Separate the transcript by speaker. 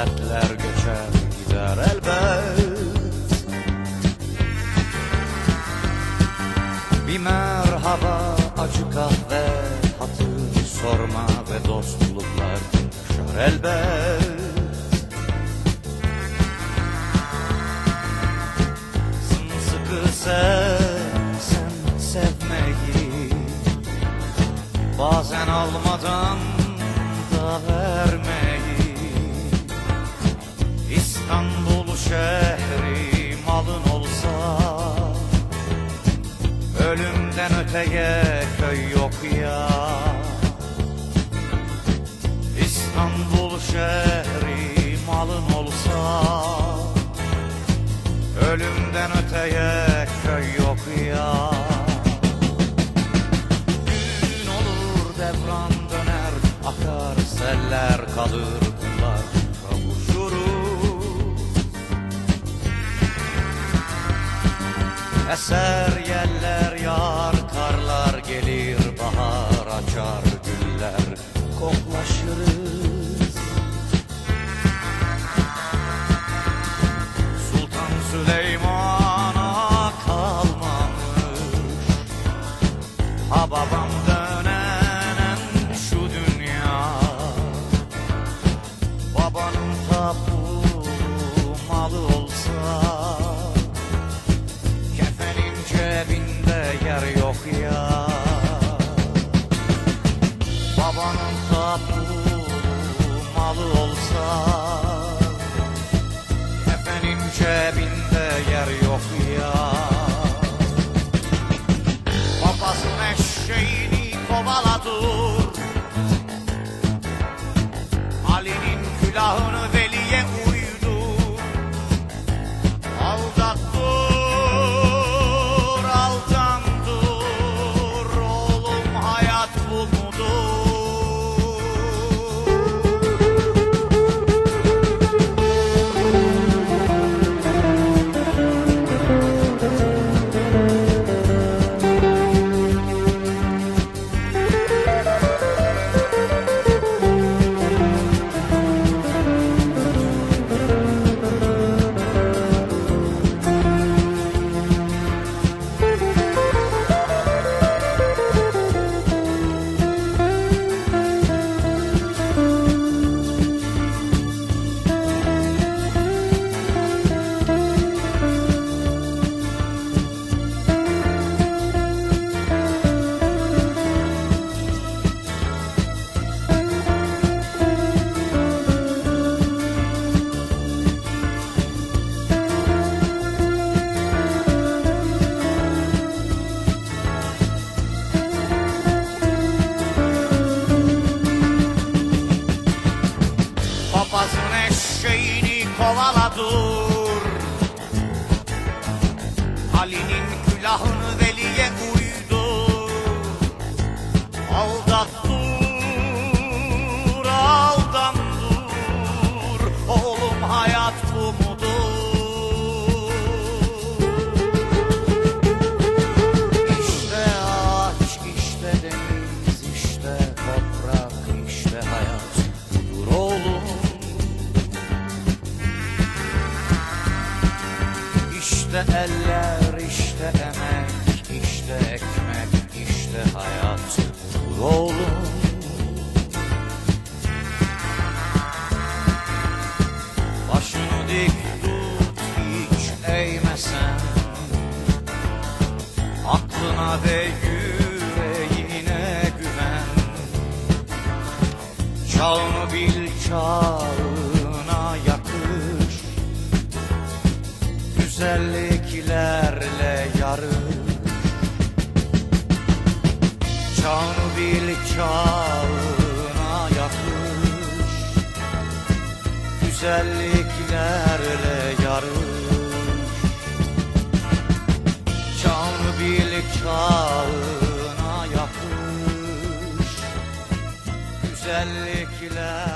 Speaker 1: dertler geçer gider elbet. Bir merhaba acı kahve hatır sorma ve dostluklar yaşar elbet. Sımsıkı sev, sen sevmeyi Bazen almadan da vermeyi İstanbul şehri malın olsa Ölümden öteye köy yok ya. İstanbul şehri malın olsa Ölümden öteye köy yok ya. Gün olur devran döner Akar seller kalır Eser yeller yar karlar gelir bahar açar güller. Koklaşırız dur Ali'nin külahını veliye uydur İşte eller, işte emek, işte ekmek, işte hayat oğlum. Başını dik tut, hiç eğmesen Aklına ve güzelliklerle yarın Çağını bil çağına yakış Güzelliklerle yarış Çağını bil çağına yakış Güzellikler